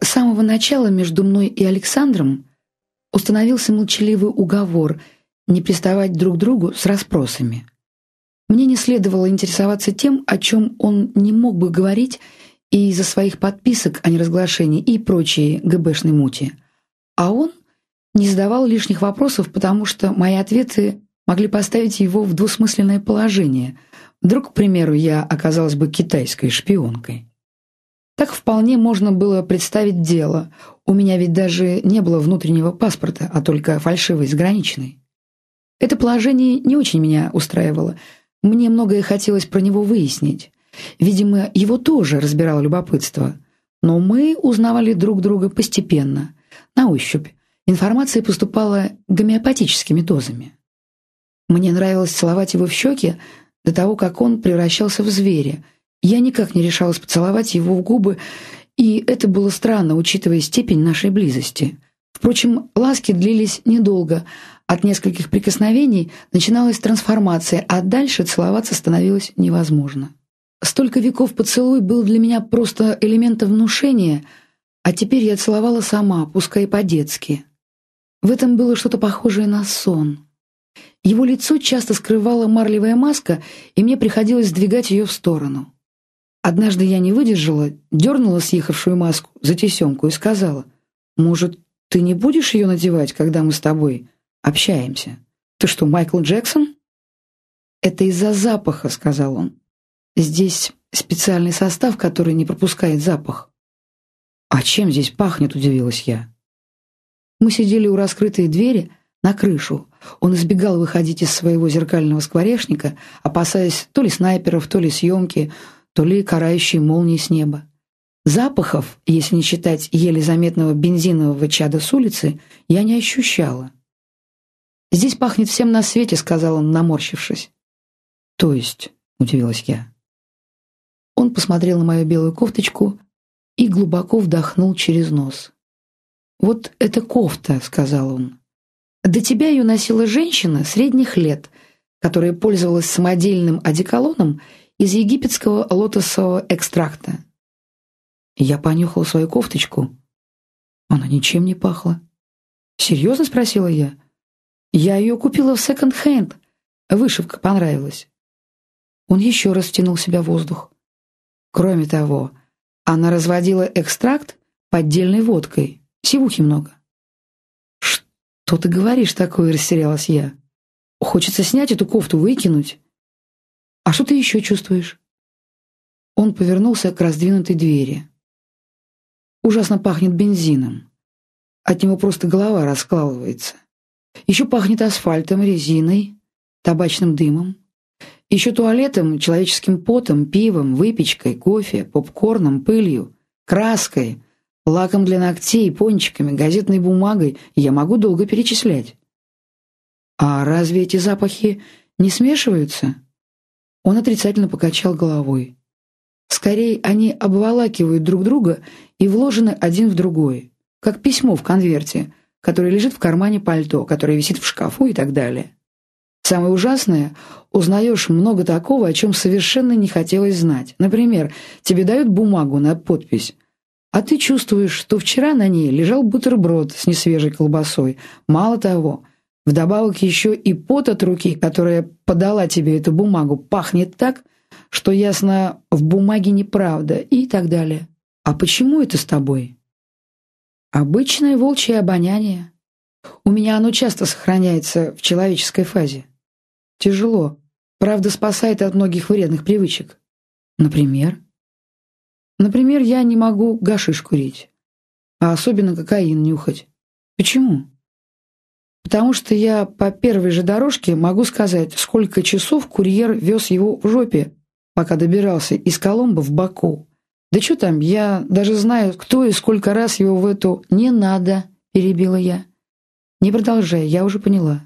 С самого начала между мной и Александром установился молчаливый уговор не приставать друг к другу с расспросами. Мне не следовало интересоваться тем, о чем он не мог бы говорить и из-за своих подписок о неразглашении и прочие ГБшной мути. А он не задавал лишних вопросов, потому что мои ответы могли поставить его в двусмысленное положение. Вдруг, к примеру, я оказалась бы китайской шпионкой. Так вполне можно было представить дело. У меня ведь даже не было внутреннего паспорта, а только фальшивый заграничный. Это положение не очень меня устраивало. Мне многое хотелось про него выяснить. Видимо, его тоже разбирало любопытство. Но мы узнавали друг друга постепенно, на ощупь. Информация поступала гомеопатическими дозами. Мне нравилось целовать его в щеки до того, как он превращался в зверя. Я никак не решалась поцеловать его в губы, и это было странно, учитывая степень нашей близости. Впрочем, ласки длились недолго. От нескольких прикосновений начиналась трансформация, а дальше целоваться становилось невозможно. Столько веков поцелуй был для меня просто элементом внушения, а теперь я целовала сама, пускай по-детски. В этом было что-то похожее на сон. Его лицо часто скрывала марлевая маска, и мне приходилось сдвигать ее в сторону. Однажды я не выдержала, дернула съехавшую маску за тесемку и сказала, «Может, ты не будешь ее надевать, когда мы с тобой общаемся? Ты что, Майкл Джексон?» «Это из-за запаха», — сказал он. Здесь специальный состав, который не пропускает запах. «А чем здесь пахнет?» – удивилась я. Мы сидели у раскрытой двери на крышу. Он избегал выходить из своего зеркального скворечника, опасаясь то ли снайперов, то ли съемки, то ли карающей молнии с неба. Запахов, если не считать еле заметного бензинового чада с улицы, я не ощущала. «Здесь пахнет всем на свете», — сказал он, наморщившись. «То есть?» — удивилась я. Он посмотрел на мою белую кофточку и глубоко вдохнул через нос. «Вот это кофта», — сказал он. «До тебя ее носила женщина средних лет, которая пользовалась самодельным одеколоном из египетского лотосового экстракта». Я понюхал свою кофточку. Она ничем не пахла. «Серьезно?» — спросила я. «Я ее купила в секонд-хенд. Вышивка понравилась». Он еще раз втянул в себя воздух. Кроме того, она разводила экстракт поддельной водкой. Сивухи много. «Что ты говоришь такое?» — растерялась я. «Хочется снять эту кофту, выкинуть». «А что ты еще чувствуешь?» Он повернулся к раздвинутой двери. «Ужасно пахнет бензином. От него просто голова раскалывается. Еще пахнет асфальтом, резиной, табачным дымом. Еще туалетом, человеческим потом, пивом, выпечкой, кофе, попкорном, пылью, краской, лаком для ногтей, пончиками, газетной бумагой, я могу долго перечислять. А разве эти запахи не смешиваются? Он отрицательно покачал головой. Скорее, они обволакивают друг друга и вложены один в другой, как письмо в конверте, которое лежит в кармане пальто, которое висит в шкафу и так далее. Самое ужасное, узнаешь много такого, о чем совершенно не хотелось знать. Например, тебе дают бумагу на подпись, а ты чувствуешь, что вчера на ней лежал бутерброд с несвежей колбасой. Мало того, вдобавок еще и пот от руки, которая подала тебе эту бумагу, пахнет так, что ясно, в бумаге неправда и так далее. А почему это с тобой? Обычное волчье обоняние. У меня оно часто сохраняется в человеческой фазе. Тяжело. Правда, спасает от многих вредных привычек. Например? Например, я не могу гашиш курить, а особенно кокаин нюхать. Почему? Потому что я по первой же дорожке могу сказать, сколько часов курьер вез его в жопе, пока добирался из Коломбо в Баку. Да что там, я даже знаю, кто и сколько раз его в эту «не надо», перебила я. Не продолжай, я уже поняла.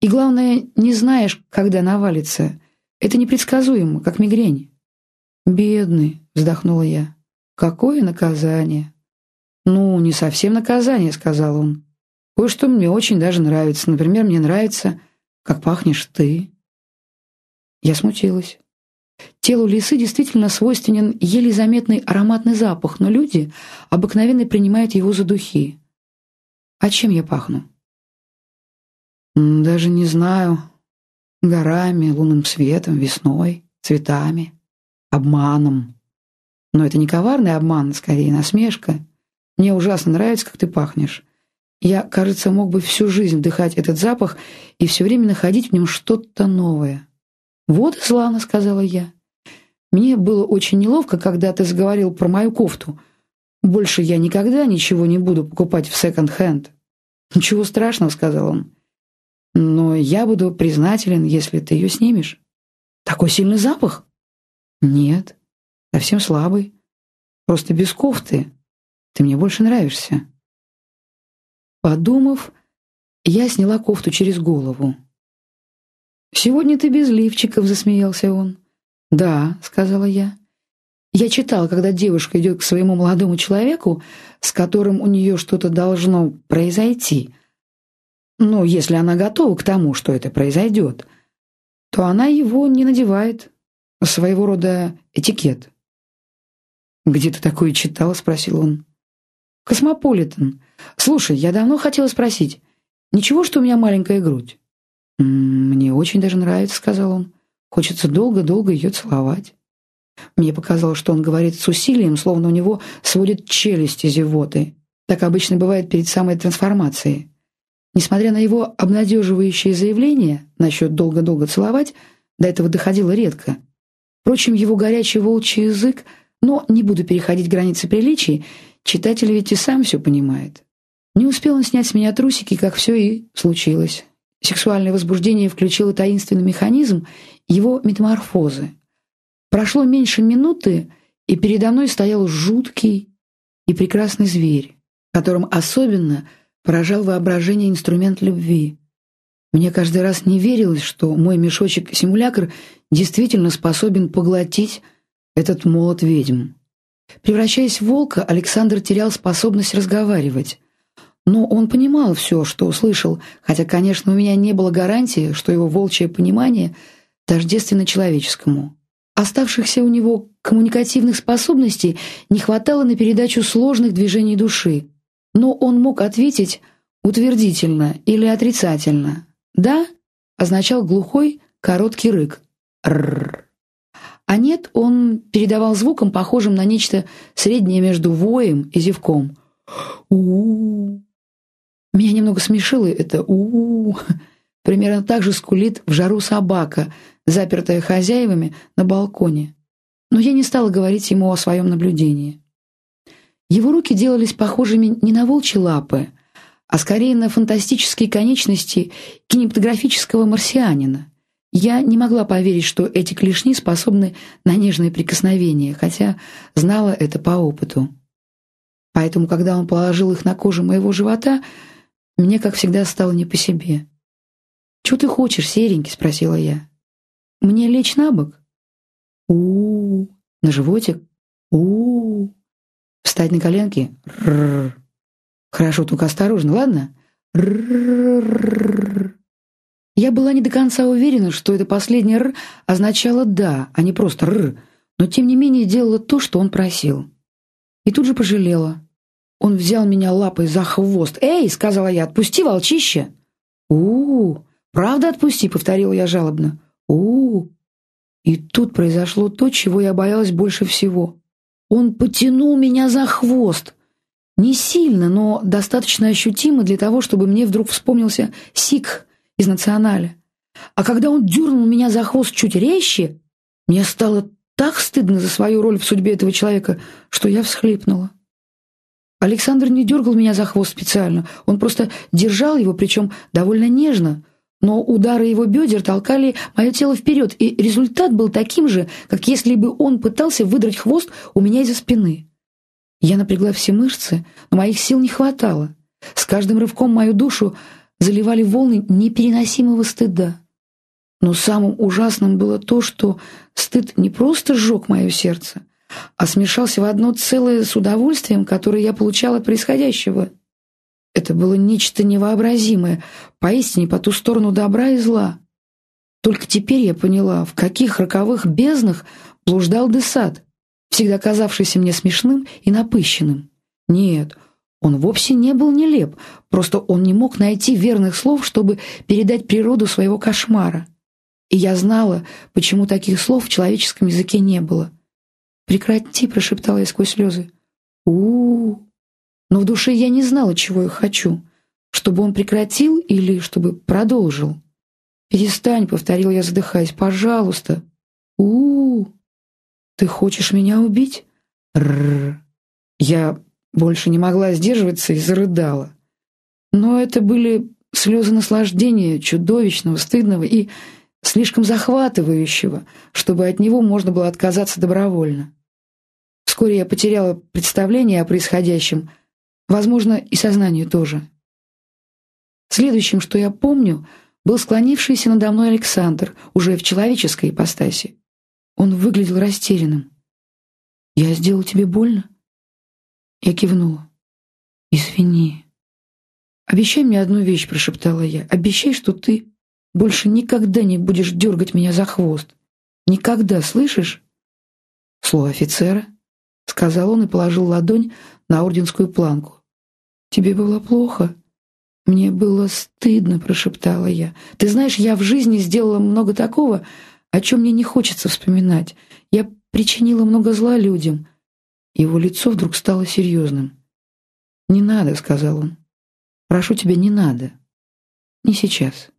И главное, не знаешь, когда навалится. Это непредсказуемо, как мигрень. «Бедный», — вздохнула я. «Какое наказание?» «Ну, не совсем наказание», — сказал он. «Кое-что мне очень даже нравится. Например, мне нравится, как пахнешь ты». Я смутилась. Телу лисы действительно свойственен еле заметный ароматный запах, но люди обыкновенно принимают его за духи. А чем я пахну? Даже не знаю. Горами, лунным светом, весной, цветами, обманом. Но это не коварный обман, скорее насмешка. Мне ужасно нравится, как ты пахнешь. Я, кажется, мог бы всю жизнь вдыхать этот запах и все время находить в нем что-то новое. «Вот и славно», — сказала я. «Мне было очень неловко, когда ты заговорил про мою кофту. Больше я никогда ничего не буду покупать в секонд-хенд». «Ничего страшного», — сказал он. «Но я буду признателен, если ты ее снимешь». «Такой сильный запах?» «Нет, совсем слабый. Просто без кофты. Ты мне больше нравишься». Подумав, я сняла кофту через голову. «Сегодня ты без лифчиков», — засмеялся он. «Да», — сказала я. Я читала, когда девушка идет к своему молодому человеку, с которым у нее что-то должно произойти. Ну, если она готова к тому, что это произойдет, то она его не надевает. Своего рода этикет. «Где ты такое читала?» — спросил он. «Cosmopolitan. Слушай, я давно хотела спросить. Ничего, что у меня маленькая грудь?» «Мне очень даже нравится», — сказал он. «Хочется долго-долго ее целовать». Мне показалось, что он говорит с усилием, словно у него сводит челюсти зевоты. Так обычно бывает перед самой трансформацией. Несмотря на его обнадеживающее заявление насчет долго-долго целовать, до этого доходило редко. Впрочем, его горячий волчий язык, но не буду переходить границы приличий, читатель ведь и сам все понимает. Не успел он снять с меня трусики, как все и случилось. Сексуальное возбуждение включило таинственный механизм его метаморфозы. Прошло меньше минуты, и передо мной стоял жуткий и прекрасный зверь, которым особенно поражал воображение инструмент любви. Мне каждый раз не верилось, что мой мешочек-симулякр действительно способен поглотить этот молот ведьм. Превращаясь в волка, Александр терял способность разговаривать. Но он понимал все, что услышал, хотя, конечно, у меня не было гарантии, что его волчье понимание тождественно человеческому. Оставшихся у него коммуникативных способностей не хватало на передачу сложных движений души, но он мог ответить утвердительно или отрицательно. «Да» означал глухой, короткий рык. «Рррр». А нет, он передавал звуком, похожим на нечто среднее между воем и зевком. у у Меня немного смешило это у, -у. Примерно так же скулит в жару собака, запертая хозяевами на балконе. Но я не стала говорить ему о своем наблюдении. Его руки делались похожими не на волчьи лапы, а скорее на фантастические конечности кинематографического марсианина. Я не могла поверить, что эти клешни способны на нежные прикосновения, хотя знала это по опыту. Поэтому, когда он положил их на кожу моего живота, мне, как всегда, стало не по себе. «Чего ты хочешь, серенький?» — спросила я. «Мне лечь на бок?» у, -у, -у. На животик? у, -у, -у. Встать на коленки? Р -р -р. Хорошо, только осторожно, ладно? Р -р -р Я была не до конца уверена, что это последнее «р» означало «да», а не просто «р», но тем не менее делала то, что он просил. И тут же пожалела. Он взял меня лапой за хвост. «Эй!» — сказала я. «Отпусти, волчище!» у, -у «Правда отпусти?» — повторила я жалобно. у, -у И тут произошло то, чего я боялась больше всего. Он потянул меня за хвост. Не сильно, но достаточно ощутимо для того, чтобы мне вдруг вспомнился Сик из «Националя». А когда он дернул меня за хвост чуть резче, мне стало так стыдно за свою роль в судьбе этого человека, что я всхлипнула. Александр не дергал меня за хвост специально, он просто держал его, причем довольно нежно, но удары его бедер толкали мое тело вперед, и результат был таким же, как если бы он пытался выдрать хвост у меня из-за спины. Я напрягла все мышцы, но моих сил не хватало. С каждым рывком мою душу заливали волны непереносимого стыда. Но самым ужасным было то, что стыд не просто сжег мое сердце, а смешался в одно целое с удовольствием, которое я получала от происходящего. Это было нечто невообразимое, поистине по ту сторону добра и зла. Только теперь я поняла, в каких роковых безднах блуждал Десад, всегда казавшийся мне смешным и напыщенным. Нет, он вовсе не был нелеп, просто он не мог найти верных слов, чтобы передать природу своего кошмара. И я знала, почему таких слов в человеческом языке не было. «Прекрати», — прошептала я сквозь слезы. у у. Но в душе я не знала, чего я хочу. Чтобы он прекратил или чтобы продолжил. «Перестань», — повторил я, задыхаясь, — «пожалуйста». -у, -у. «Ты хочешь меня убить?» Рррр. Я больше не могла сдерживаться и зарыдала. Но это были слезы наслаждения, чудовищного, стыдного и слишком захватывающего, чтобы от него можно было отказаться добровольно. Вскоре я потеряла представление о происходящем, возможно, и сознание тоже. Следующим, что я помню, был склонившийся надо мной Александр, уже в человеческой ипостаси. Он выглядел растерянным. «Я сделал тебе больно?» Я кивнула. «Извини». «Обещай мне одну вещь», — прошептала я. «Обещай, что ты больше никогда не будешь дергать меня за хвост. Никогда, слышишь?» «Слово офицера», — сказал он и положил ладонь на орденскую планку. «Тебе было плохо?» «Мне было стыдно», — прошептала я. «Ты знаешь, я в жизни сделала много такого, о чем мне не хочется вспоминать. Я причинила много зла людям, его лицо вдруг стало серьезным. «Не надо», — сказал он. «Прошу тебя, не надо. Не сейчас».